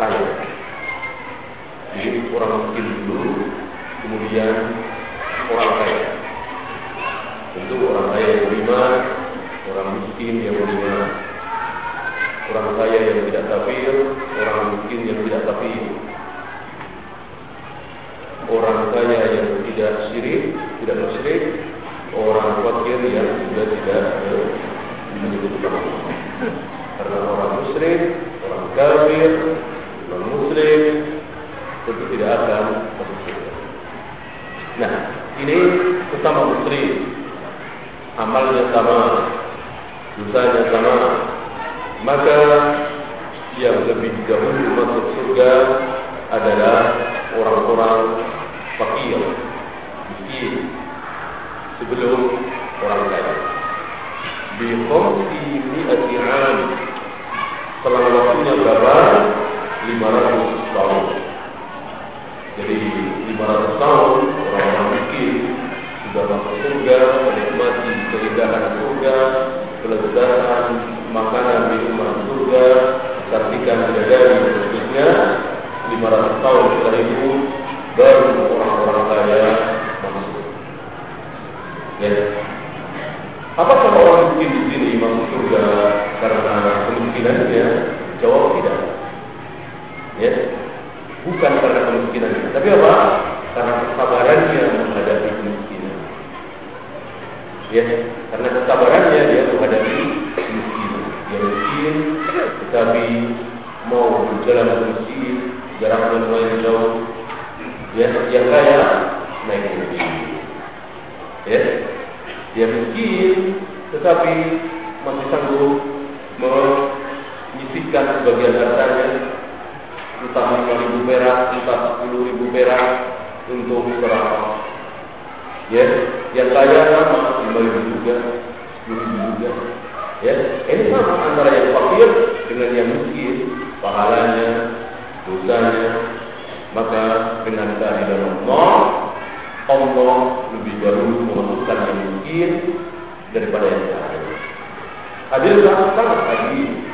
tahu. Jadi orang miskin dulu, kemudian orang kaya. Tentu orang kaya yang menerima, orang miskin yang menerima, orang kaya yang tidak kafir, orang miskin yang tidak kafir, orang kaya yang tidak syirik, tidak musyrik, orang fakir yang sudah tidak menyebut Allah. Karena orang musyrik, orang kafir, muslim tentu tidak akan masuk surga. Nah, ini sesama muslim, amalnya sama, dosanya sama, maka yang lebih dahulu masuk surga adalah orang-orang fakir, miskin, sebelum orang lain. Bi ini mi'ati selama waktunya berapa? 500 tahun. Jadi 500 tahun orang-orang miskin sudah masuk surga, menikmati keindahan surga, kelezatan makanan minuman surga, saksikan bidadari dan khususnya 500 tahun setelah itu baru orang-orang kaya masuk. Ya. Apakah orang miskin di sini masuk surga karena kemungkinannya? Jawab tidak. Ya. Bukan karena kemiskinannya, tapi apa? Karena kesabarannya menghadapi kemiskinan. Ya, karena kesabarannya dia menghadapi kemiskinan. Ya, dia miskin, tetapi mau berjalan bersih jarak jarak lumayan jauh. dia yang kaya naik mobil Ya, ya dia miskin, tetapi masih sanggup menyisihkan sebagian hartanya entah 5 perak, entah 10 perak untuk ceramah. Ya, yang layak kan sama 5 juga, 10 juga. Ya, ini sama antara yang fakir dengan yang miskin, pahalanya, dosanya. Maka dengan keadilan Allah, Allah lebih baru memutuskan yang miskin daripada yang kaya. Adil sangat sangat adil.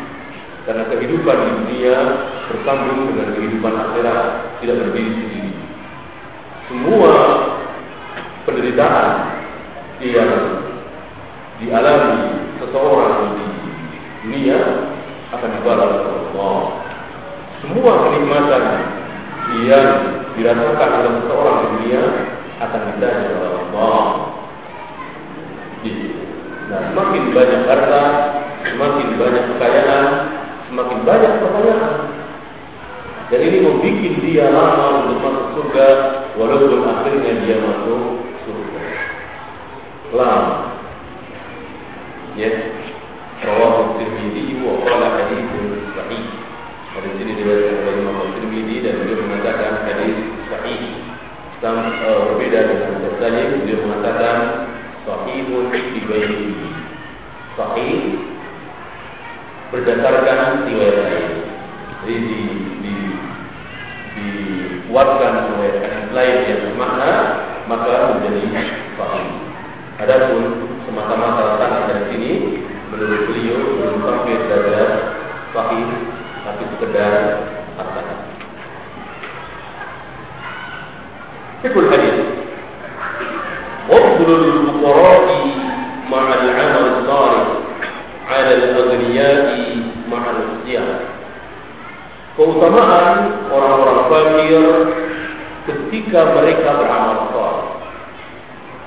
Karena kehidupan di dunia bersambung dengan kehidupan akhirat tidak berdiri sendiri. Semua penderitaan yang dialami seseorang di dunia akan dibalas oleh Allah. Semua kenikmatan yang dirasakan oleh seseorang di dunia akan ditanya oleh Allah. Nah, semakin banyak harta, semakin banyak kekayaan, semakin banyak pertanyaan. Dan ini membuat dia lama untuk masuk surga, walaupun akhirnya dia masuk surga. Lama. Ya. Rawahu Tirmidzi wa qala hadithun sahih. Hadis ini dibaca oleh Imam Tirmidzi dan beliau mengatakan hadis sahih. Sama uh, eh, berbeda dengan Tirmidzi, beliau mengatakan sahihun fi baitihi. Sahih berdasarkan riwayat lain. Jadi di, di, dikuatkan oleh lain yang bermakna maka menjadi sahih. Adapun semata-mata ada dari sini menurut beliau belum sampai derajat sahih tapi sekedar kata. Fikul hadis. Wabdulul bukorofi ma'al amal salih ala al-aghniyai ma'al Keutamaan orang-orang fakir ketika mereka beramal soleh.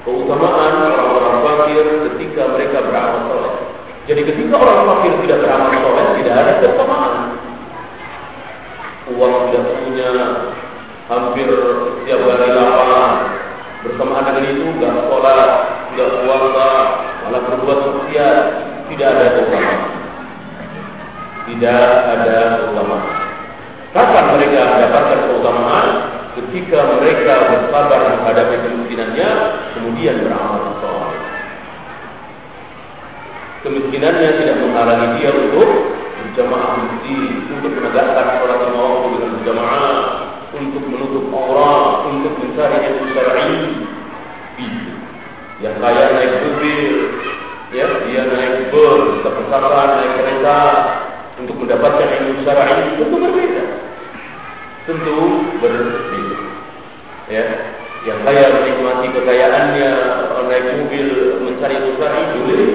Keutamaan orang-orang fakir ketika mereka beramal soleh. Jadi ketika orang fakir tidak beramal soleh tidak ada keutamaan. Uang tidak punya, hampir setiap hari lapangan. Bersama dengan itu nggak sholat, tidak puasa, malah berbuat maksiat, tidak ada keutamaan. Tidak ada keutamaan. Kapan mereka mendapatkan keutamaan? Ketika mereka bersabar menghadapi kemiskinannya, kemudian beramal soleh. Kemiskinannya tidak menghalangi dia untuk berjamaah masjid, untuk menegakkan sholat lima dengan berjamaah, untuk menutup aurat, untuk mencari ilmu syar'i. Yang kaya naik mobil, ya dia naik bus, ke pesawat, naik kereta untuk mendapatkan ilmu syar'i tentu berbeda. Tentu berbeda. Ya, yang kaya menikmati kekayaannya, naik mobil mencari ilmu syar'i boleh.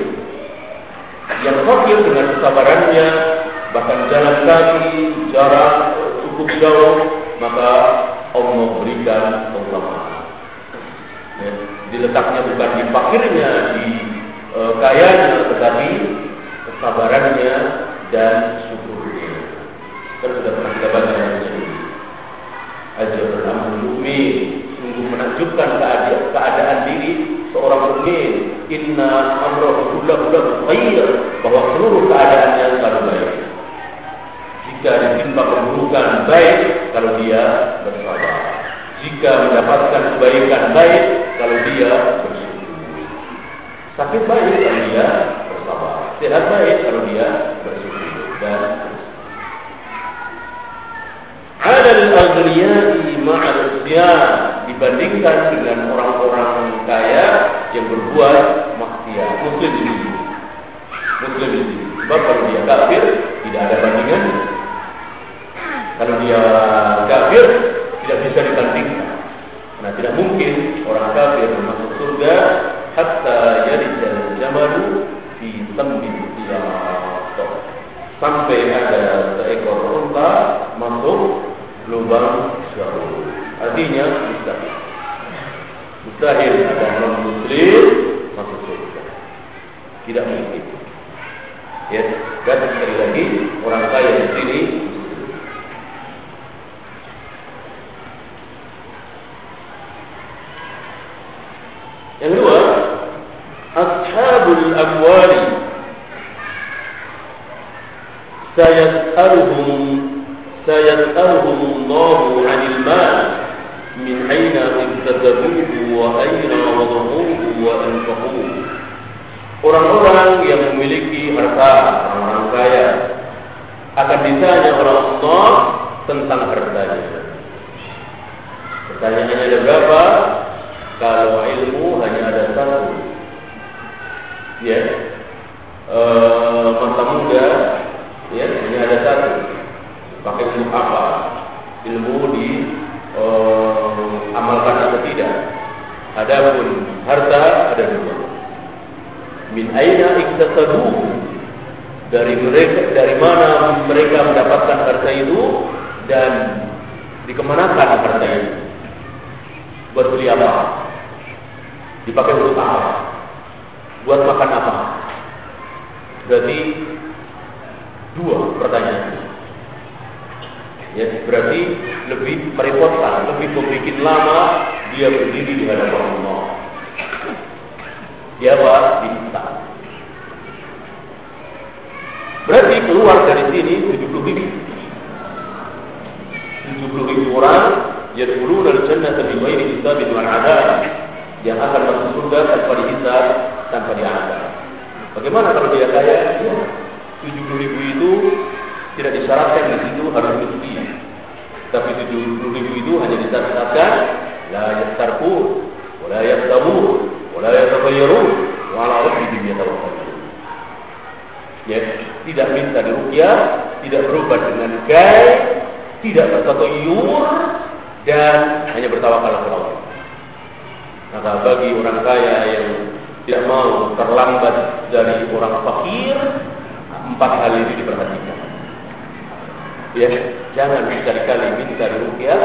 Yang fakir dengan kesabarannya, bahkan jalan kaki, jarak cukup jauh, maka Allah berikan keutamaan. Ya, diletaknya bukan di fakirnya, di e, kayanya, tetapi kesabarannya dan syukurnya. Kan sudah pernah kita baca ini. Aja sungguh menakjubkan keadaan, keadaan diri seorang mukmin. Inna amrahu lahu khair bahwa seluruh keadaannya selalu baik. Jika ditimpa keburukan baik kalau dia bersabar. Jika mendapatkan kebaikan baik kalau dia bersyukur. Sakit baik kalau dia bersabar. Sehat baik kalau dia bersyukur dan ada al-aghniyai ma'al dibandingkan dengan orang-orang kaya yang berbuat maksiat. Muslim ini. Muslim ini. Sebab kalau dia kafir tidak ada bandingan. Kalau dia kafir tidak bisa dibandingkan. Nah, tidak mungkin orang kafir masuk surga hatta yarijal jamalu fi tambil sampai ada seekor unta masuk lubang syarul. Artinya mustahil. Mustahil ada orang muslim masuk surga. Tidak mungkin. Ya, dan sekali lagi orang kaya di sini Yang kedua, sayas'aluhum sayas'aluhum Allah 'anil mal min aina ibtadabuhu wa aina wadahuhu wa anfaquhu Orang-orang yang memiliki harta, orang-orang kaya akan ditanya oleh Allah tentang hartanya. Pertanyaannya ada berapa? Kalau ilmu hanya ada satu. Ya. E, masa muda ya hanya ada satu. Pakai ilmu apa? Ilmu di e, amalkan atau tidak. Adapun harta ada dua. Min aina iktasabu dari mereka dari mana mereka mendapatkan harta itu dan dikemanakan harta itu buat beli apa dipakai untuk apa? Buat makan apa? Berarti dua pertanyaan. Ya, berarti lebih merepotkan, lebih membuat lama dia berdiri di hadapan Allah. Dia apa? Minta. Berarti keluar dari sini 70 ribu. 70 ribu orang yadkhuluna al-jannata bi ghairi hisabin wal 'adab yang akan masuk surga tanpa dihisab, tanpa diazab. Bagaimana kalau dia kaya? Ya, 70 ribu itu tidak disyaratkan di situ harus miskin. Tapi 70 ribu itu hanya disyaratkan la yastarku, wa la yastamu, wa la yatabayyaru, wa ala rabbihim yatawakkalun. Ya, tidak minta diruqyah, tidak berobat dengan gay, tidak bertatayur dan hanya bertawakal kepada Allah. Maka bagi orang kaya yang tidak mau terlambat dari orang fakir, empat hal ini diperhatikan. Ya, jangan sekali-kali minta rukyah,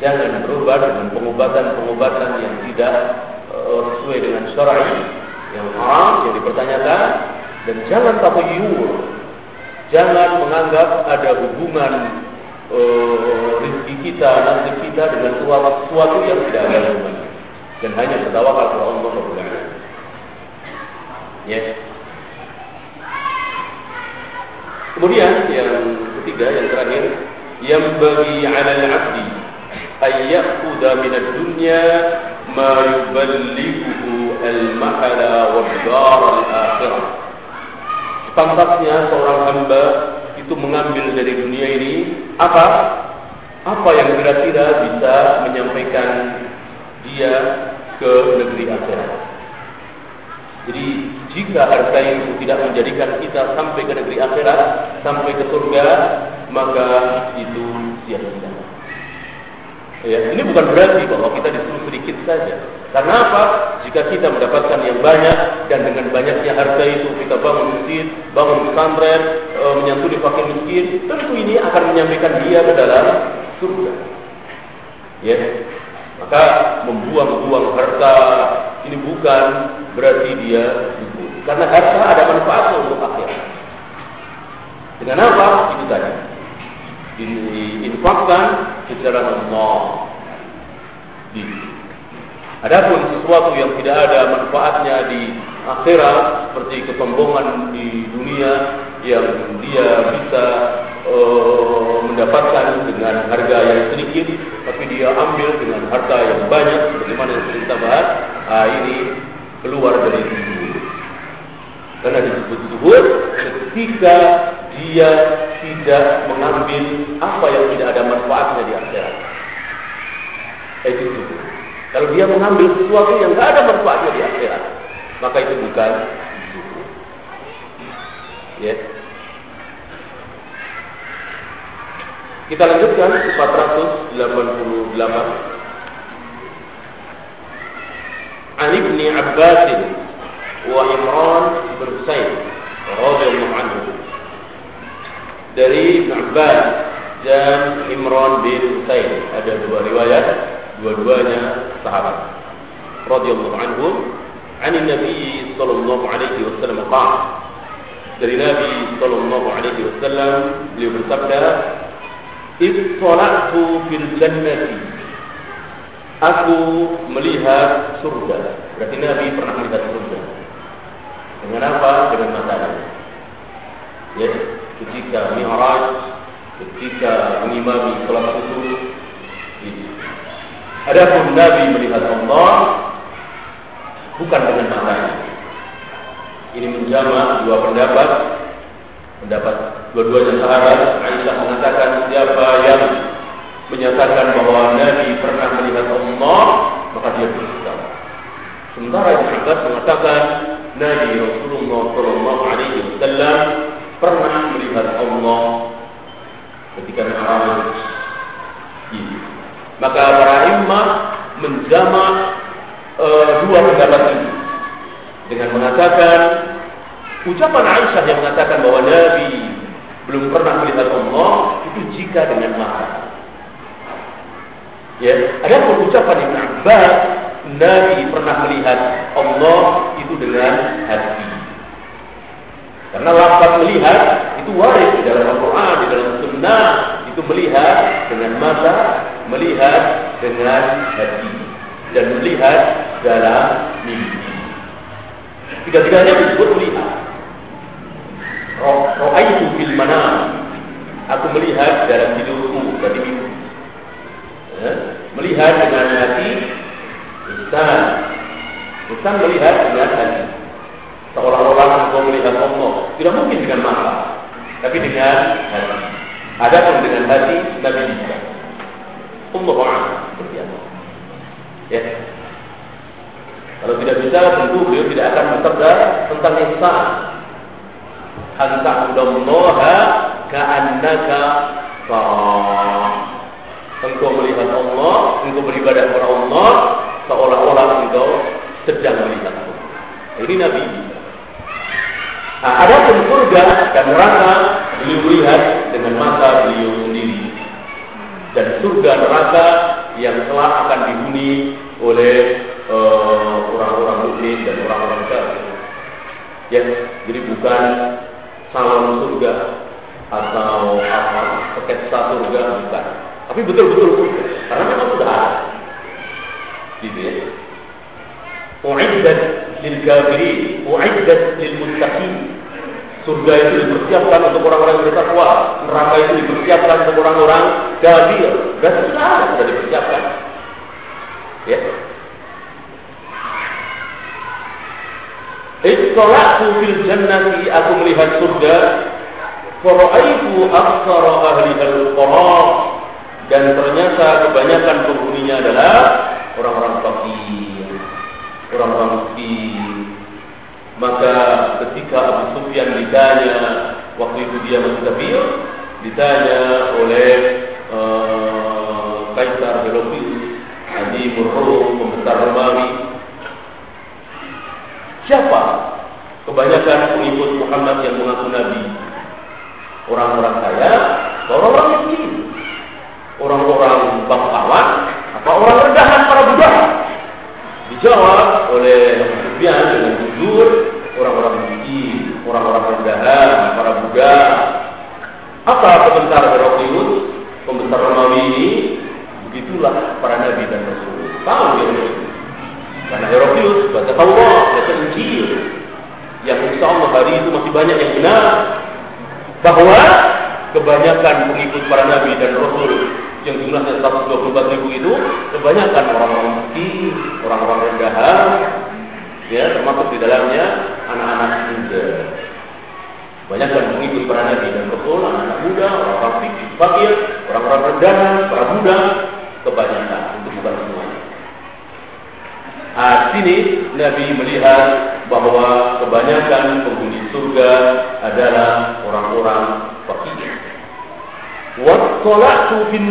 jangan berubah dengan pengobatan-pengobatan yang tidak uh, sesuai dengan syar'i, yang haram, yang dipertanyakan, dan jangan tabayyur. Jangan menganggap ada hubungan uh, rezeki kita, nasib kita dengan sesuatu yang tidak ada hubungannya. Dan hanya bertawakal kepada Allah Rabbul. Ya. Kemudian yang ketiga, yang terakhir, yang bagi 'ala al-'abdi ay ya'khudha min ad-dunya ma yuballighuhu al-mahala wa dar al-akhirah. Pantasnya seorang hamba itu mengambil dari dunia ini apa? Apa yang kira-kira bisa dia ke negeri akhirat. Jadi jika harta itu tidak menjadikan kita sampai ke negeri akhirat, sampai ke surga, maka itu sia-sia. Ya, ini bukan berarti bahwa kita disuruh sedikit saja. Karena apa? Jika kita mendapatkan yang banyak dan dengan banyaknya harta itu kita bangun masjid, bangun pesantren, e, menyantuni fakir miskin, tentu ini akan menyampaikan dia ke dalam surga. Ya, maka membuang-buang harta ini bukan berarti dia cukup. Karena harta ada manfaatnya untuk akhirat. Dengan apa? Itu tadi. Diinfakkan secara Allah. Di. Adapun sesuatu yang tidak ada manfaatnya di akhirat seperti kesombongan di dunia yang dia bisa uh, mendapatkan dengan harga yang sedikit tapi dia ambil dengan harta yang banyak. Bagaimana yang kita bahas? Ah, ini keluar dari zuhud karena disebut zuhud ketika dia tidak mengambil apa yang tidak ada manfaatnya di akhirat. Itu zuhud. Kalau dia mengambil sesuatu yang tidak ada manfaatnya di akhirat maka itu bukan zuhud. Ya Kita lanjutkan 488. An Ibni Abbas wa Imran bin Husain radhiyallahu anhu. Dari Ibn Abbas dan Imran bin Husain ada dua riwayat, dua-duanya sahabat radhiyallahu anhum. عن النبي صلى الله عليه وسلم قال dari Nabi sallallahu alaihi wasallam beliau bersabda Ittala'tu fil jannati. Aku melihat surga. Berarti Nabi pernah melihat surga. Dengan apa? Dengan matanya. Ya, ketika Mi'raj, ketika mengimami sholat subuh. Adapun Nabi melihat Allah bukan dengan matanya. Ini menjama dua pendapat pendapat dua-duanya sahabat Aisyah mengatakan siapa yang menyatakan bahwa Nabi pernah melihat Allah maka dia berdusta. Sementara Ibnu Abbas mengatakan Nabi Rasulullah Shallallahu Alaihi Wasallam pernah melihat Allah ketika Mi'raj. Maka para imam menjama uh, dua pendapat ini dengan mengatakan Ucapan Aisyah yang mengatakan bahwa Nabi belum pernah melihat Allah itu jika dengan mata. Ya, ada ucapan Ibn Abbas Nabi pernah melihat Allah itu dengan hati. Karena lafaz melihat itu waris di dalam Al-Quran, di dalam Sunnah itu melihat dengan mata, melihat dengan hati, dan melihat dalam mimpi. Tiga-tiganya disebut melihat. Ro'aitu fil manam. Aku melihat dalam tidurku, mimpi. Ya? Melihat dengan hati, insan. Insan melihat dengan hati. Seolah-olah engkau melihat Allah. Tidak mungkin dengan mata, tapi dengan hati. Ada pun dengan hati, Nabi bisa. Allah seperti? Ya. Kalau tidak bisa, tentu beliau tidak akan bersabda tentang insan an ta'budallaha ka'annaka tarah. Engkau melihat Allah, engkau beribadah kepada Allah seolah-olah engkau sedang melihat Allah. Ini Nabi Nah, ada pun surga dan neraka beliau lihat dengan mata beliau sendiri. Dan surga neraka yang telah akan dihuni oleh eh, orang-orang uh, mukmin dan orang-orang kafir. Ya, jadi bukan salon surga atau apa sketsa surga bukan. Tapi betul-betul surga. Karena memang sudah ada. Gitu ya. Uiddat lil kafirin, uiddat lil muttaqin. Surga itu dipersiapkan untuk orang-orang yang bertakwa, neraka itu dipersiapkan untuk orang-orang kafir. Dan sudah sudah dipersiapkan. Ya. Ittala'tu fil jannati aku melihat surga Fara'aitu aktsara ahli al-qara dan ternyata kebanyakan penghuninya adalah orang-orang fakir, orang-orang miskin. Maka ketika Abu Sufyan ditanya waktu itu dia masih kafir, ditanya oleh uh, Kaisar Herodes, Adi Murrum, pembesar Romawi, siapa kebanyakan pengikut Muhammad yang mengaku Nabi? Orang-orang kaya, orang-orang miskin, orang-orang bangsawan, apa orang rendahan para budak? Dijawab oleh Sufyan dengan jujur, orang-orang miskin, orang-orang rendahan, para budak. Apa komentar Heraklius, komentar Romawi ini? Begitulah para nabi dan rasul. Tahu ya Karena Heraklius baca Taurat, baca Injil, yang insya Allah hari itu masih banyak yang benar bahwa kebanyakan pengikut para nabi dan rasul yang jumlahnya 124 ribu itu kebanyakan orang-orang miskin, orang-orang rendahan, ya termasuk di dalamnya anak-anak muda. Banyakkan pengikut para nabi dan rasul, anak-anak muda, orang-orang fakir, orang-orang rendahan, para budak, kebanyakan untuk bukan semuanya. Nah, sini Nabi melihat bahwa kebanyakan penghuni surga adalah orang-orang fakir. Wattala'tu finnar.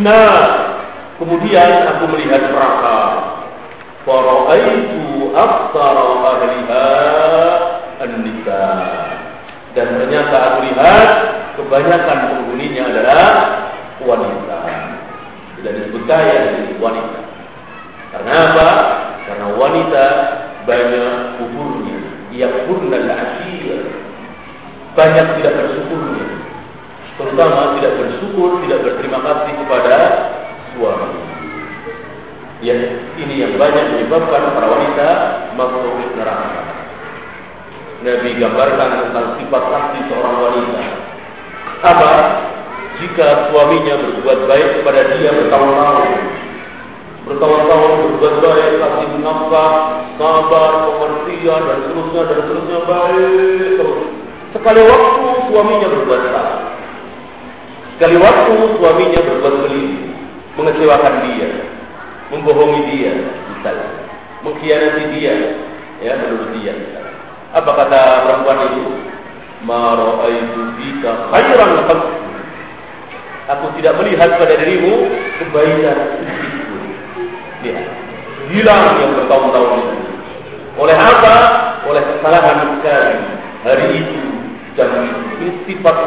Kemudian aku melihat neraka. Fara'aitu aktsara ahliha an-nisa. Dan ternyata aku lihat kebanyakan penghuninya adalah wanita. Tidak disebut kaya, wanita. Karena apa? Karena wanita banyak kuburnya. Ia purna asir. Banyak tidak bersyukurnya. Terutama tidak bersyukur, tidak berterima kasih kepada suami. Ya, ini yang banyak menyebabkan para wanita masuk neraka. Nabi gambarkan tentang sifat asli seorang wanita. Apa? Jika suaminya berbuat baik kepada dia bertahun-tahun, bertahun-tahun berbuat baik, kasih nafkah, sabar, pengertian dan seterusnya dan seterusnya baik. Sekali waktu suaminya berbuat salah. Sekali waktu suaminya berbuat keliru, mengecewakan dia, membohongi dia, misalnya, mengkhianati dia, ya menurut dia. Apa kata perempuan itu? Mara'aitu bika khairan Aku tidak melihat pada dirimu kebaikan Lihat. Hilang yang bertahun-tahun itu. Oleh apa? Oleh kesalahan sekali. Hari itu dan sifat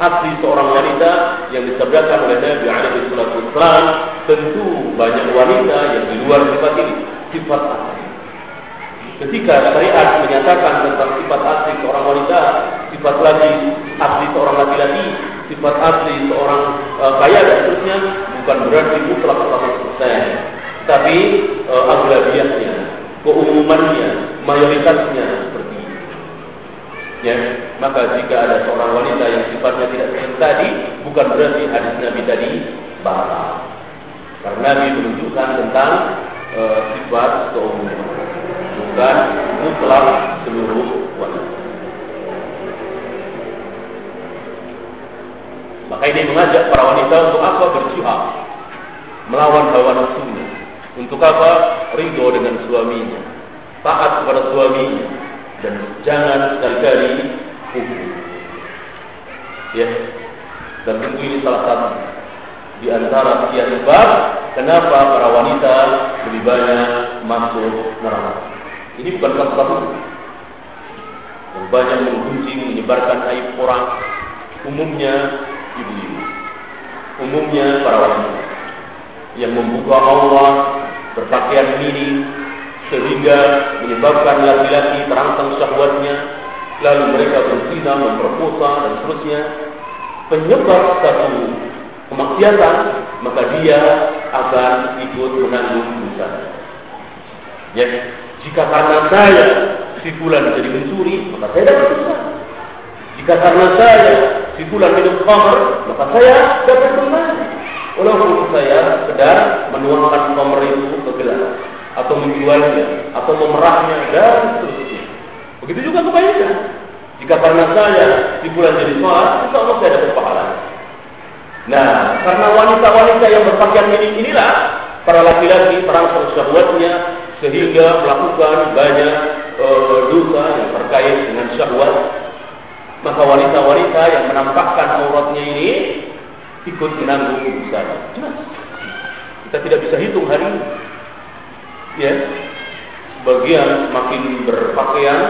asli seorang wanita yang disabdakan oleh Nabi alaihi wasallam tentu banyak wanita yang di luar sifat ini sifat asli ketika syariat menyatakan tentang sifat asli seorang wanita sifat lagi asli seorang laki-laki sifat asli seorang uh, kaya dan seterusnya bukan berarti mutlak 100% tapi e, keumumannya, mayoritasnya. Ya, maka jika ada seorang wanita yang sifatnya tidak seperti tadi, bukan berarti hadis Nabi tadi batal. Karena Nabi menunjukkan tentang e, sifat keumuman, bukan mutlak seluruh wanita. Maka ini mengajak para wanita untuk apa berjihad melawan hawa nafsunya untuk apa? Ridho dengan suaminya. Taat kepada suaminya. Dan jangan sekali-kali kufur. Ya. Dan tentu ini salah satu di antara sekian sebab kenapa para wanita lebih banyak masuk neraka. Ini bukan satu-satu. yang banyak menggunjing, menyebarkan aib orang, umumnya ibu-ibu, umumnya para wanita yang membuka Allah berpakaian mini sehingga menyebabkan laki-laki terangsang syahwatnya, lalu mereka berzina, memperkosa dan seterusnya, penyebar satu kemaksiatan, maka dia akan ikut menanggung dosa. Ya, jika karena saya si fulan jadi mencuri, maka saya dapat dosa. Jika karena saya si fulan minum khamr, maka saya dapat dosa. Walaupun saya sekedar menuangkan khamr itu ke gelas atau menjualnya atau memerahnya dan seterusnya. Begitu juga kebaikan. Jika karena saya di bulan jadi sholat, insya Allah saya dapat pahala. Nah, karena wanita-wanita yang berpakaian ini inilah para laki-laki terangsang syahwatnya sehingga melakukan banyak e, dosa yang terkait dengan syahwat. Maka wanita-wanita yang menampakkan auratnya ini ikut menanggung dosa. Jelas. Kita tidak bisa hitung hari. Ya, sebagian semakin berpakaian,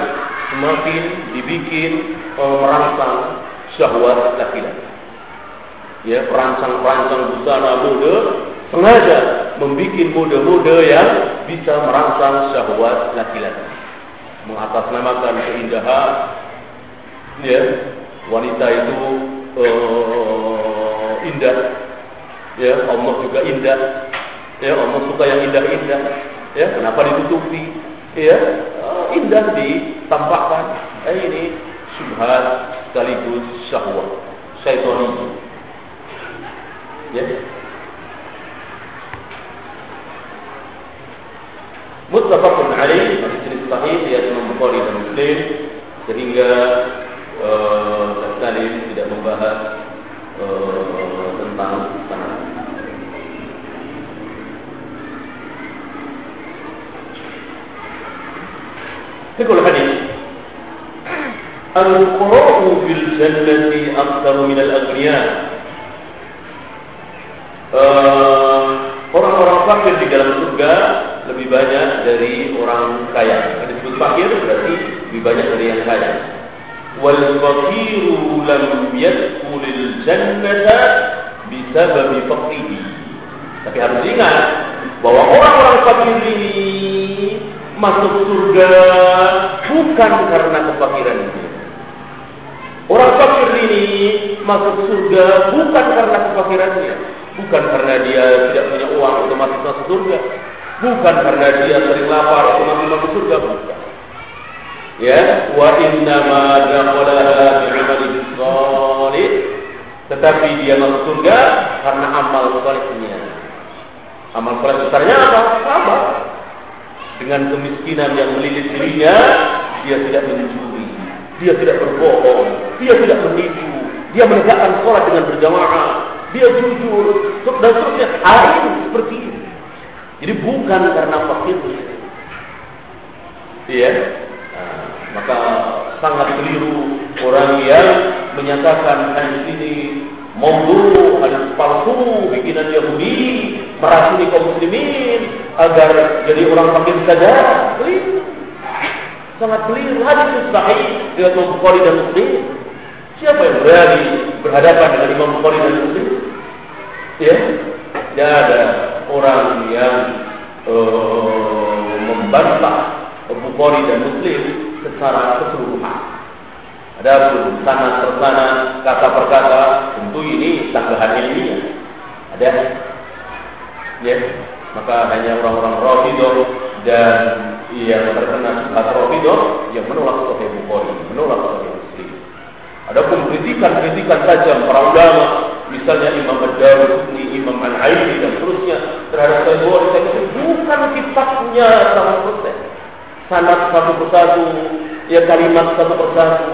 semakin dibikin oh, merangsang syahwat laki-laki. Ya, perancang-perancang busana mode sengaja membuat mode-mode yang bisa merangsang syahwat laki-laki. Mengatasnamakan keindahan, ya, wanita itu uh, indah, ya, Allah juga indah, ya, Allah suka yang indah-indah, ya, kenapa ditutupi, ya, uh, indah ditampakkan, eh, ini subhat sekaligus syahwat, syaitoni, ya, Muttafaqun hadis ini sahih ya Imam Bukhari dan Muslim. Sehingga uh, tidak membahas uh, Fikul hadis Al-Qura'u fil jannati aktaru minal agniya Orang-orang fakir di dalam surga lebih banyak dari orang kaya. Ada disebut fakir berarti lebih banyak dari yang kaya. Wal fakiru lam yadkhulil jannata bisababi faqrihi. Tapi harus ingat bahwa orang-orang fakir ini masuk surga bukan karena kefakiran itu. Orang fakir ini masuk surga bukan karena kefakirannya, bukan karena dia tidak punya uang untuk masuk surga, Bukan karena dia sering lapar atau masih masuk surga, bukan. Ya, wa inna ma. Tetapi dia masuk surga karena amal salehnya. Amal saleh besarnya apa? Apa? Dengan kemiskinan yang melilit dirinya, dia tidak mencuri, dia tidak berbohong, dia tidak menipu, dia menegakkan sholat dengan berjamaah, dia jujur, dan seterusnya. Hari ini seperti ini. Jadi bukan karena fakir. Iya. Nah, maka sangat keliru orang yang menyatakan hadis ini hadis palsu, bikinan Yahudi, merasuni kaum muslimin agar jadi orang fakir saja. Keliru. Sangat keliru. Hadis sahih dengan Imam Bukhari dan Muslim. Siapa yang berani berhadapan dengan Imam Bukhari dan Muslim? Ya, tidak ada orang yang uh, membantah Bukhari dan Muslim secara keseluruhan. Ada pun sana tersana kata per kata tentu ini tanggahan ilmiah. Ada ya maka hanya orang-orang Rafidah dan yang terkena subhat Rafidah yang menolak Sahih Bukhari, menolak Sahih Muslim. Adapun kritikan-kritikan tajam para ulama misalnya Imam Ad-Darusni, Imam Al-Aini dan seterusnya terhadap Sahih Bukhari kata bukan kitabnya sama persen. Sanad satu persatu, ya kalimat satu persatu.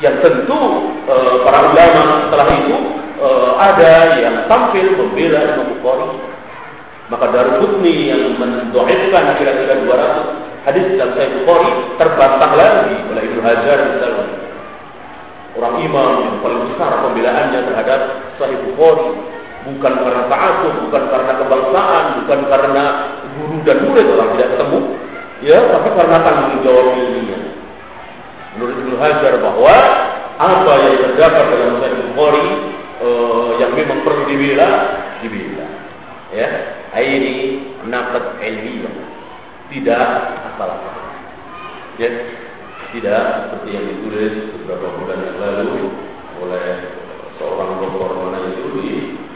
Yang tentu e, para ulama setelah itu e, ada yang tampil membela Imam Bukhari. Maka Darusni yang mendoakan kira-kira 200 hadis dalam Sahih Bukhari terbantah lagi oleh Ibnu Hajar misalnya orang imam yang paling besar pembelaannya terhadap Sahih Bukhari bukan karena ta'asub, bukan karena kebangsaan, bukan karena guru dan murid orang tidak ketemu, ya, tapi karena tanggung jawab ilmiah. Hajar bahwa apa yang terdapat dalam Sahih Bukhari uh, yang memang perlu dibela, dibela. Ya, ini nafat ilmiah. Tidak asal-asal. Ya, tidak seperti yang ditulis beberapa bulan yang lalu oleh seorang dokter mana itu di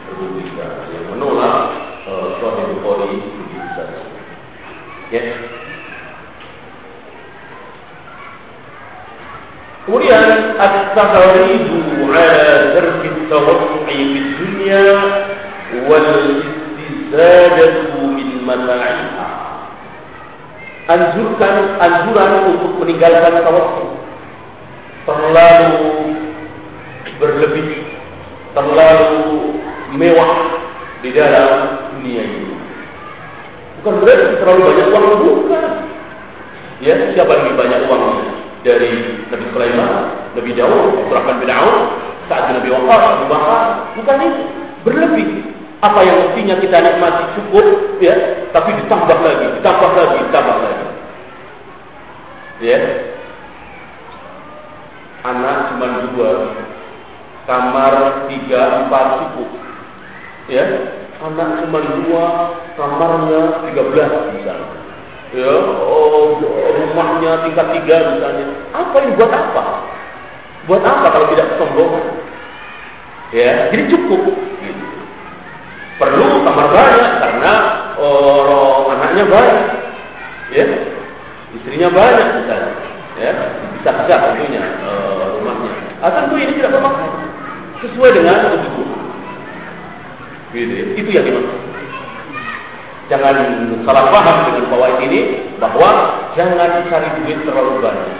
Republika yang menolak uh, Sahih Bukhari begitu saja. Ya. Kemudian at-tahridu ala tarki fid dunya wal istizadatu min mata'iha. Anjurkan anjuran untuk meninggalkan tawassul. Terlalu berlebih, terlalu mewah di dalam dunia ini. Bukan berarti terlalu banyak uang bukan. Ya, siapa yang lebih banyak uangnya? Dari Nabi Sulaiman, Nabi Daud, Abdurrahman bin Auf, saat Nabi Waqas, Abu Bakar, bukan itu. Berlebih. Apa yang mestinya kita nikmati cukup, ya, tapi ditambah lagi, ditambah lagi, ditambah lagi. Ya. Anak cuma dua, kamar tiga, empat cukup. Ya, anak cuma dua, kamarnya tiga belas misalnya ya oh, rumahnya tingkat tiga misalnya. Apa ini? Buat apa? Buat apa kalau tidak kesombongan? Ya jadi cukup. Perlu kamar banyak karena oh, anaknya banyak. Ya istrinya banyak misalnya. Ya bisa bisa tentunya uh, rumahnya. Ah, tentu ini tidak bermaksud sesuai dengan kebutuhan. Gitu itu yang dimaksud jangan salah paham dengan fawaid ini bahwa jangan cari duit terlalu banyak.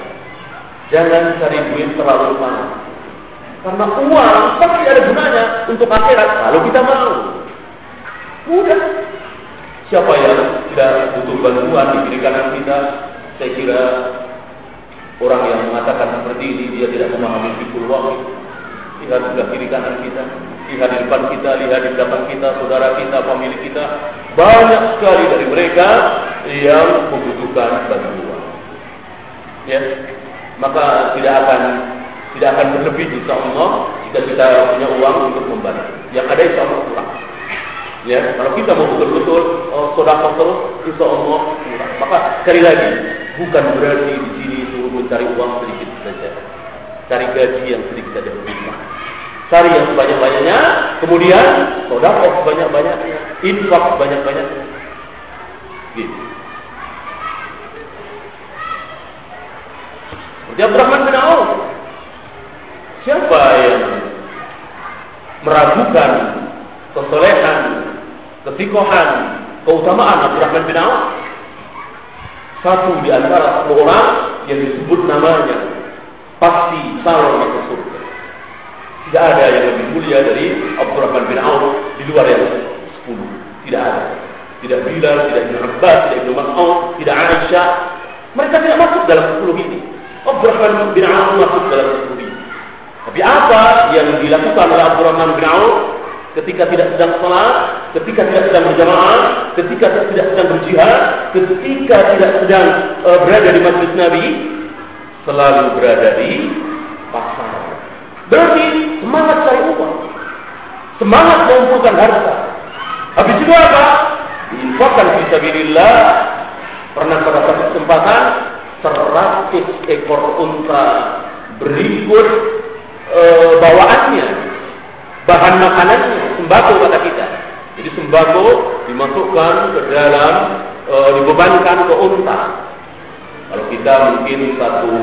Jangan cari duit terlalu banyak. Karena uang pasti ada gunanya untuk akhirat kalau kita mau. Udah. Siapa yang tidak butuh bantuan di kiri kanan kita, saya kira orang yang mengatakan seperti ini dia tidak memahami fikul wahid. Lihat sudah kiri kanan kita, di depan kita, di belakang kita, saudara kita, pemilik kita, banyak sekali dari mereka yang membutuhkan bantuan. Ya, maka tidak akan tidak akan berlebih insya Allah jika kita punya uang untuk membantu. Yang ada insya Allah kurang. Ya, kalau kita mau betul-betul oh, sodako terus, insya Allah kurang. Maka sekali lagi, bukan berarti di sini suruh mencari uang sedikit saja. Cari gaji yang sedikit saja berlimpah. Cari yang sebanyak-banyaknya, kemudian sodako sebanyak-banyaknya, infak sebanyak-banyaknya. Gitu. Seperti Abdurrahman bin Auf. Siapa yang meragukan kesolehan, kesikohan, keutamaan Abdurrahman bin Auf? Satu di antara sepuluh orang yang disebut namanya pasti calon masuk surga. Tidak ada yang lebih mulia dari Abdurrahman bin Auf di luar yang sepuluh. Tidak ada. Tidak Bilal, tidak Ibn Abbas, tidak Ibn Mas'ud, tidak Aisyah. Mereka tidak masuk dalam sepuluh ini. Abdurrahman bin Auf masuk dalam sepuluh ini. Tapi apa yang dilakukan oleh Abdurrahman bin Auf ketika tidak sedang salat, ketika tidak sedang berjamaah, ketika tidak sedang berjihad, ketika tidak sedang uh, berada di majlis Nabi, selalu berada di pasar. Berarti semangat cari uang. Semangat mengumpulkan harta. Habis itu apa? Diinfakkan fisabilillah. Pernah pada satu kesempatan 100 ekor unta berikut e, bawaannya, bahan makanannya, sembako kata kita. Jadi sembako dimasukkan ke dalam e, dibebankan ke unta. Kalau kita mungkin satu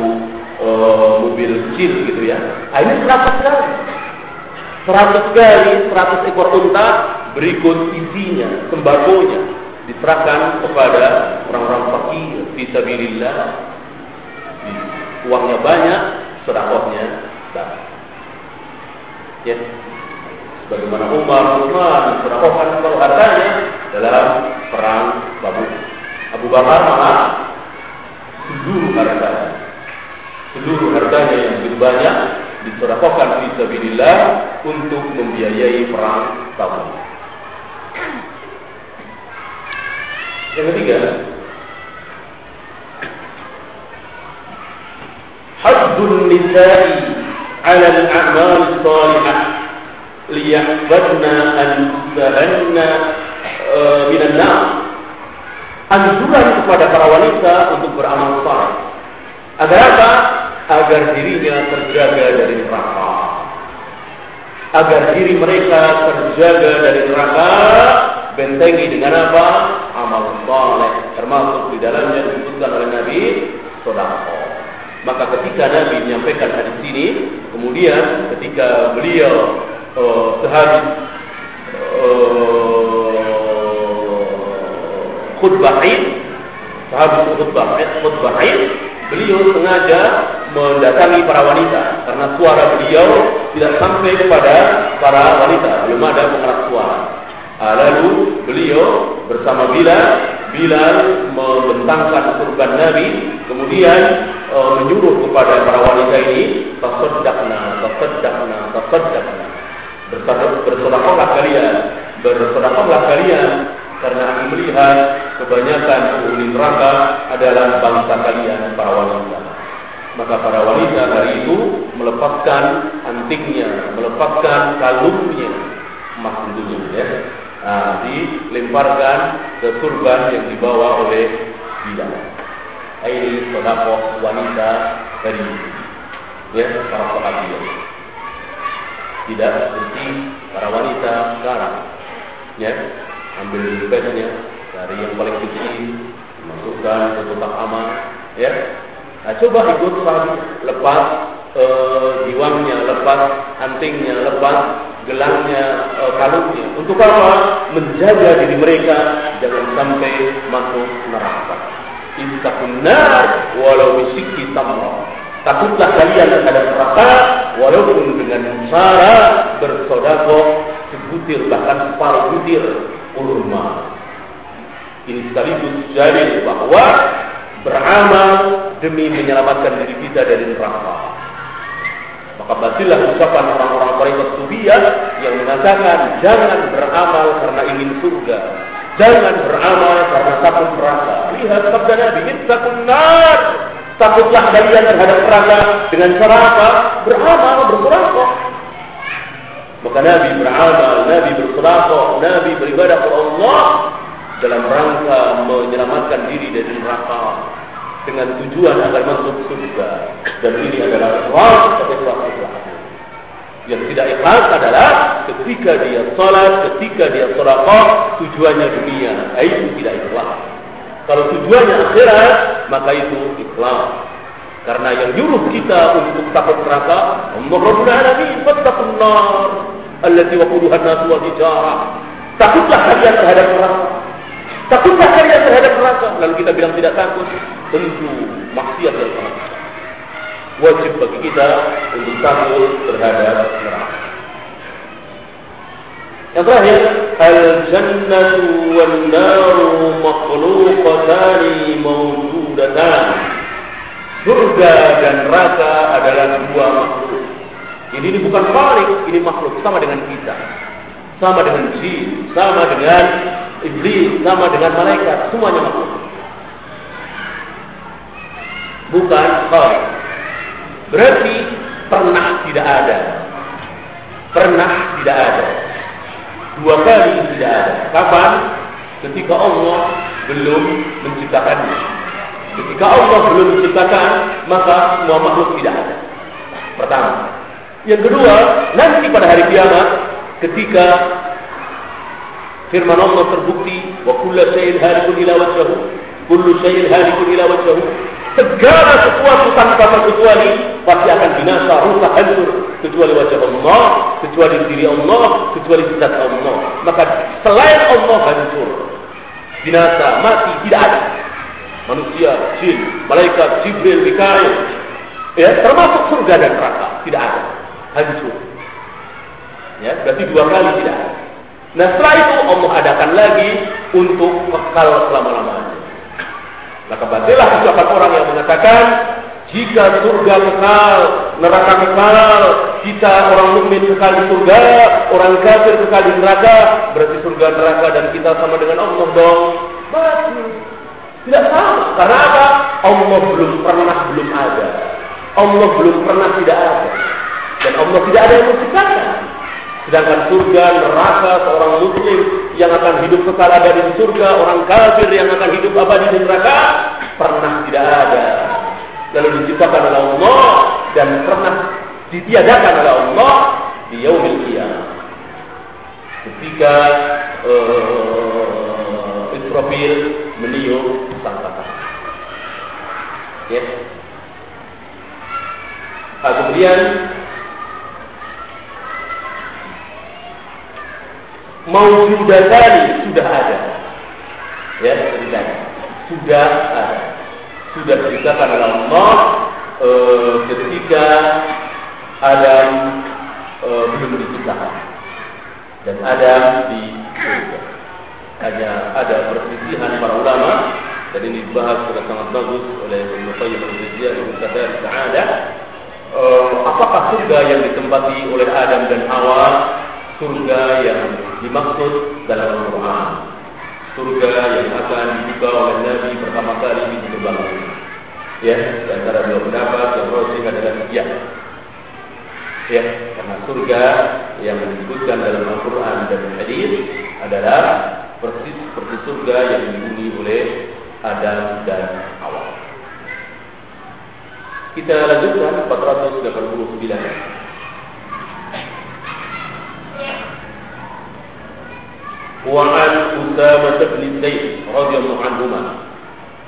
uh, mobil kecil gitu ya. Nah, ini 100 kali. 100 kali 100 ekor unta berikut isinya, sembakonya diserahkan kepada orang-orang fakir fisabilillah. Uangnya banyak, sedekahnya banyak. Ya. Sebagaimana Umar Utsman sedekahkan kalau hartanya dalam perang Babuk. Abu Bakar malah seluruh hartanya seluruh hartanya yang begitu banyak disedekahkan fi sabilillah untuk membiayai perang Tabuk. Yang ketiga, haddun nisa'i 'ala al-a'mal salihah liyahbadna anfusahanna uh, minan nar. Anjuran kepada para wanita untuk beramal saleh. Agar apa? Agar dirinya terjaga dari neraka. Agar diri mereka terjaga dari neraka bentengi dengan apa? Amal saleh. Termasuk di dalamnya disebutkan oleh Nabi sodako. Maka ketika Nabi menyampaikan hadis ini, kemudian ketika beliau uh, sehabis uh, khutbah Id, sehabis khutbah khutbah Id, beliau sengaja mendatangi para wanita karena suara beliau tidak sampai kepada para wanita, belum ada pengeras suara. Ah, lalu beliau bersama Bilal, Bilal membentangkan kurban Nabi, kemudian uh, menyuruh kepada para wanita ini, tasaddaqna, tasaddaqna, tasaddaqna. Bersedekahlah kalian, bersedekahlah kalian karena aku melihat kebanyakan penghuni neraka adalah bangsa kalian para wanita. Maka para wanita hari itu melepaskan antiknya, melepaskan kalungnya, emas tentunya ya nah, dilemparkan ke kurban yang dibawa oleh Bilal. Ini sodakoh wanita dari ya para sahabat. Tidak seperti para wanita sekarang. Ya, ambil dompetnya dari yang paling kecil, masukkan ke kotak amal, ya. Nah, coba ikut lagi, lepas diwangnya, lepas antingnya, lepas gelangnya, e, kalungnya. Untuk apa? Menjaga diri mereka jangan sampai masuk neraka. Intakun nar walau bisikki tamra. Takutlah kalian terhadap neraka walaupun dengan cara bersodako sebutir bahkan separuh butir kurma. Ini sekaligus jadi bahwa beramal demi menyelamatkan diri kita dari neraka. Maka batilah ucapan orang-orang Quraisy Sufiyah yang mengatakan jangan beramal karena ingin surga. Jangan beramal karena takut neraka. Lihat sabda Nabi, "Ittaqun nar." Takutlah kalian terhadap neraka dengan cara apa? Beramal, bersedekah. Maka Nabi beramal, Nabi bersedekah, Nabi beribadah kepada Allah dalam rangka menyelamatkan diri dari neraka dengan tujuan agar masuk surga. Dan ini adalah ikhlas sebagai ikhlas ikhlas. Yang tidak ikhlas adalah ketika dia salat, ketika dia sedekah, tujuannya dunia. Itu tidak ikhlas. Kalau tujuannya akhirat, maka itu ikhlas. Karena yang nyuruh kita untuk takut neraka, Allah Rabbul Alamin, fattaqun nar allati waquduha an-nas wal. Takutlah kalian terhadap neraka. Takutlah kalian terhadap neraka. Lalu kita bilang tidak takut tentu maksiat yang sangat. Wajib bagi kita untuk takut terhadap neraka. Yang terakhir, al-jannatu wan naru makhluqatan mawjudatan. Surga dan neraka adalah dua makhluk. Ini, ini bukan balik, ini makhluk sama dengan kita. Sama dengan jin, sama dengan iblis, sama dengan malaikat, semuanya makhluk bukan khair. Berarti pernah tidak ada. Pernah tidak ada. Dua kali tidak ada. Kapan? Ketika Allah belum menciptakannya. Ketika Allah belum menciptakan, maka semua makhluk tidak ada. Pertama. Yang kedua, nanti pada hari kiamat, ketika firman Allah terbukti, wa kullu syai'in halikun ila wajhahu, kullu syai'in halikun ila wajhahu, segala sesuatu tanpa terkecuali pasti akan binasa, rusak, hancur kecuali wajah Allah, kecuali diri Allah, kecuali zat Allah. Maka selain Allah hancur, binasa, mati, tidak ada. Manusia, jin, malaikat, Jibril, Mikail, ya termasuk surga dan neraka tidak ada, hancur. Ya, berarti dua kali tidak ada. Nah setelah itu Allah adakan lagi untuk kekal selama-lamanya. Maka batilah ucapan orang yang mengatakan jika surga kekal, neraka kekal, kita orang mukmin kekal di surga, orang kafir kekal di neraka, berarti surga neraka dan kita sama dengan Allah dong. Betul. Tidak sama. Karena apa? Allah belum pernah belum ada. Allah belum pernah tidak ada. Dan Allah tidak ada yang menciptakan. Sedangkan surga, neraka, seorang muslim yang akan hidup kekal ada di surga, orang kafir yang akan hidup abadi di neraka, pernah tidak ada. Lalu diciptakan oleh Allah dan pernah ditiadakan oleh Allah di yaumil qiyamah. Ketika uh, Israfil meniup sangkata. Ya. Nah, kemudian maujudatani sudah ada. Ya, ceritanya. Sudah ada. Sudah diceritakan oleh Allah e, ketika Adam e, belum diciptakan. Dan Adam di surga. Hanya ada perselisihan para ulama dan ini dibahas sudah sangat bagus oleh Ibnu Qayyim al-Jauziyah Ibnu Qadar Sa'ada. E, apakah surga yang ditempati oleh Adam dan Hawa surga yang dimaksud dalam Al-Quran. Surga yang akan dibuka oleh Nabi pertama kali di gerbang Ya, di antara dua pendapat yang rosih adalah ya. Ya, karena surga yang disebutkan dalam Al-Quran dan Hadis adalah persis seperti surga yang dihuni oleh Adam dan Hawa. Kita lanjutkan 489. وعن أسامة بن زيد رضي الله عنهما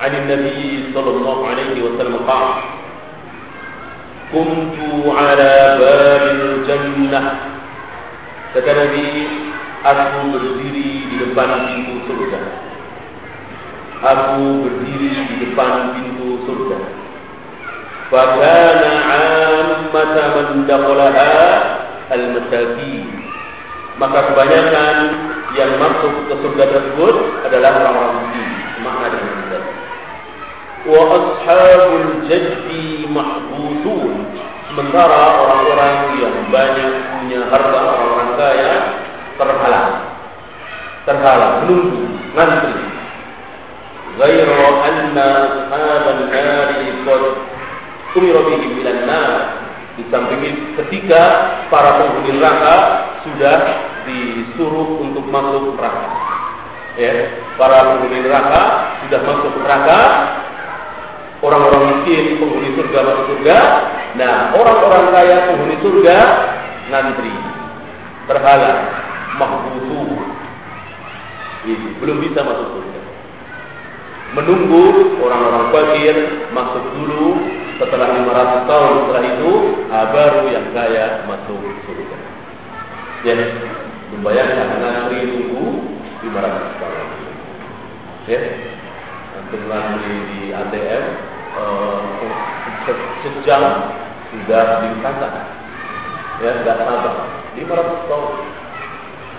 عن النبي صلى الله عليه وسلم قال كنت على باب الجنة kata Nabi aku berdiri di depan pintu surga aku berdiri di depan pintu surga fakana ammata man dakhalaha al-masakin maka kebanyakan yang masuk ke surga tersebut adalah orang-orang miskin. Makna dengan. Wa ashabul jaddi mahbusun. Sementara orang-orang yang banyak punya harta, orang-orang kaya terhalang. Terhalang, menunggu, ngantri. Ghairu anna ashaban nari qad umira bihim. Di samping ketika para penghuni neraka sudah disuruh untuk masuk neraka. Ya, para penghuni neraka sudah masuk neraka. Orang-orang miskin penghuni surga masuk surga. Nah, orang-orang kaya penghuni surga ngantri, berhala, mahbusu. Itu belum bisa masuk surga. Menunggu orang-orang fakir masuk dulu setelah 500 tahun setelah itu baru yang kaya masuk surga. Jadi Membayangkan ngantri tunggu 500 tahun. Ya, untuk ngantri di ATM uh, sejam sudah dimintakan. Ya, tidak sabar. 500 tahun.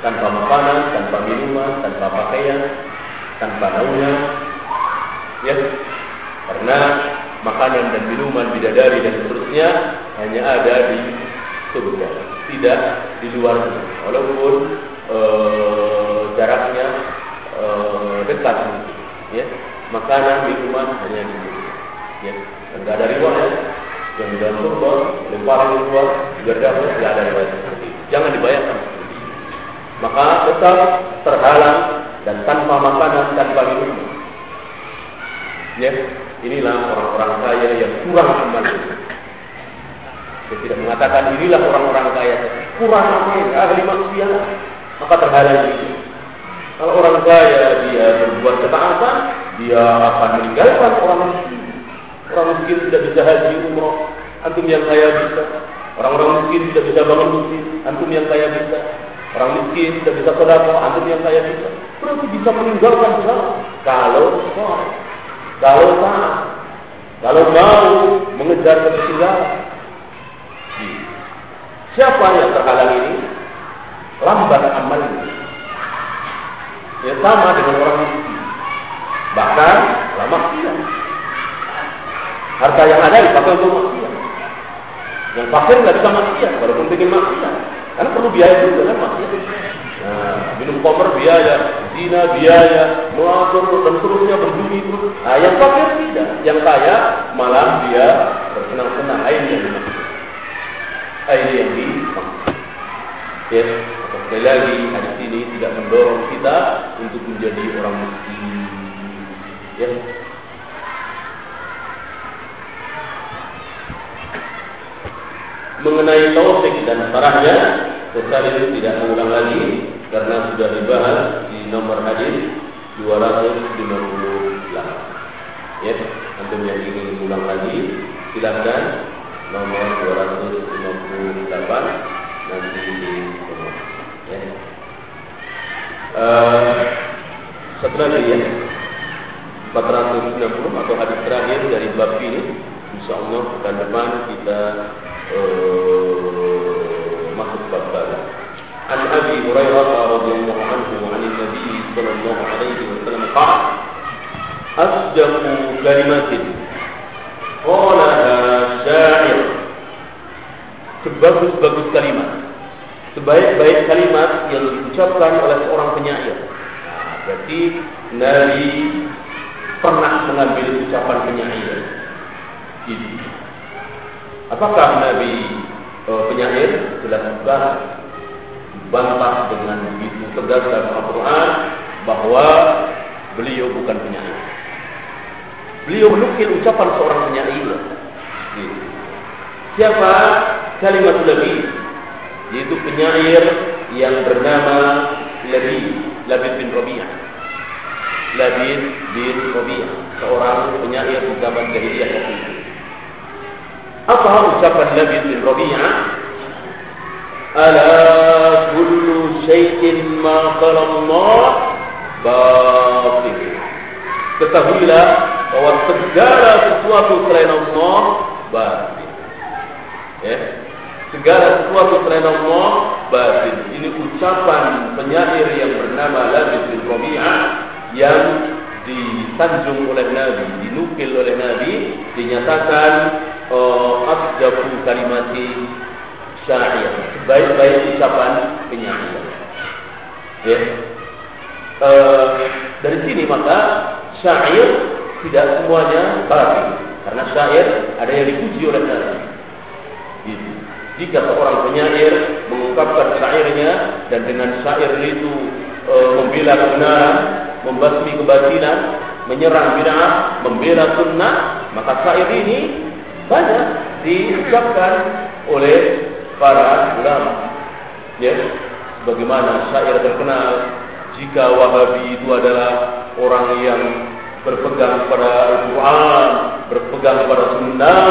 Tanpa makanan, tanpa minuman, tanpa pakaian, tanpa daunnya. Ya, karena makanan dan minuman bidadari dan seterusnya hanya ada di surga, tidak di luar walaupun e, jaraknya e, dekat ya. Makanan minuman hanya di surga. Ya, enggak ada riwayat yang di dalam surga lemparan keluar gerdamu tidak ada riwayat seperti itu. Jangan dibayangkan. Maka tetap terhalang dan tanpa makanan, tanpa minuman. Ya, inilah orang-orang kaya yang kurang aman. Dia tidak mengatakan inilah orang-orang kaya. Kurang amal, ahli manusia. Maka terhalang itu. Kalau orang kaya dia berbuat ketaatan, dia akan meninggalkan orang miskin. Orang miskin tidak bisa haji umroh, antum yang kaya bisa. Orang-orang miskin tidak bisa bangun masjid, antum yang kaya bisa. Orang miskin tidak bisa sedekah, antum yang kaya bisa. Berarti bisa meninggalkan segala. Kalau kalau taat, kalau mau mengejar ketinggalan, Siapa yang terhalang ini? Lambat amalnya. Ya sama dengan orang miskin. Bahkan lama maksiat. Harta yang ada dipakai untuk maksiat. Yang fakir nggak bisa maksiat, walaupun ingin maksiat. Karena perlu biaya juga kan maksiat. Nah, minum koper biaya, zina, biaya, mengatur dan seterusnya berjudi itu. Nah, yang fakir tidak, yang kaya malah dia bersenang-senang. Yang dimaksud. Ini yang dimaksud. Ya, sekali lagi hadis ini tidak mendorong kita untuk menjadi orang miskin. Ya, mengenai taufik dan parahnya Sesal itu tidak mengulang lagi karena sudah dibahas di nomor hadis 258. Ya, antum yang ingin ulang lagi silakan nomor 258 nanti di ya. Uh, setelah lagi ya 460 atau hadis terakhir dari bab ini Insya Allah pekan depan kita masuk bab baru. An radhiyallahu anhu an Nabi sallallahu alaihi wasallam qala kalimatin. Qalaha syair. Sebagus-bagus kalimat. Sebaik-baik kalimat yang diucapkan oleh seorang penyair. Nah, Berarti Nabi pernah mengambil ucapan penyair Apakah Nabi e, penyair jelas bukan dibantah dengan begitu tegas dalam Al-Quran bahwa beliau bukan penyair. Beliau menukil ucapan seorang penyair. Siapa kalimat Nabi? Yaitu penyair yang bernama Labid, Labid bin Rabi'ah. Labid bin Rabi'ah, seorang penyair di zaman jahiliyah apa ucapan Nabi bin Rabi'ah? Ala kullu syai'in ma Allah batil. Ketahuilah bahwa segala sesuatu selain Allah batil. Ya. Segala sesuatu selain Allah batil. Ini ucapan penyair yang bernama Labid bin Rabi'ah yang disanjung oleh Nabi, dinukil oleh Nabi, dinyatakan uh, asdabu kalimati syair, sebaik-baik ucapan penyair. Ya. Uh, dari sini maka syair tidak semuanya baik, karena syair ada yang dipuji oleh Nabi. Gitu. Jika seorang penyair mengungkapkan syairnya dan dengan syair itu e, membela kebenaran, membasmi kebatilan, menyerang bid'ah, membela sunnah, maka syair ini banyak diucapkan oleh para ulama. Ya, bagaimana syair terkenal jika Wahabi itu adalah orang yang berpegang pada Al-Quran, berpegang pada Sunnah,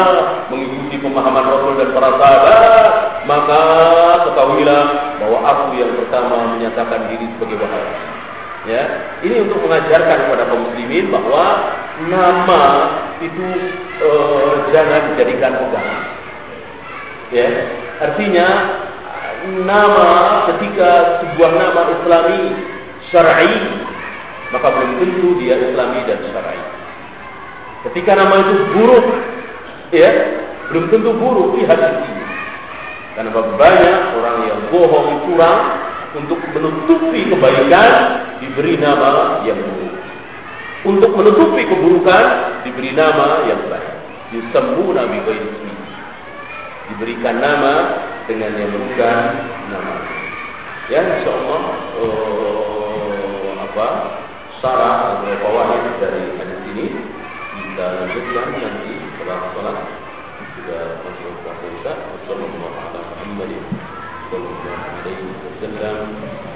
mengikuti pemahaman Rasul dan para sahabat, maka ketahuilah bahwa aku yang pertama menyatakan diri sebagai Wahabi. Ya, ini untuk mengajarkan kepada kaum muslimin bahwa nama itu e, jangan dijadikan pegangan. Ya, artinya nama ketika sebuah nama Islami syar'i maka belum tentu dia Islami dan syar'i. Ketika nama itu buruk, ya, belum tentu buruk lihat ini. Karena banyak orang yang bohong curang untuk menutupi kebaikan diberi nama yang buruk. Untuk menutupi keburukan diberi nama yang baik. Yusammuna Nabi ghairi Diberikan nama dengan yang bukan nama. Ya insyaallah uh, apa sarah atau fawaid dari hadis ini kita lanjutkan nanti setelah salat sudah masuk puasa Isya. Wassalamualaikum warahmatullahi wabarakatuh.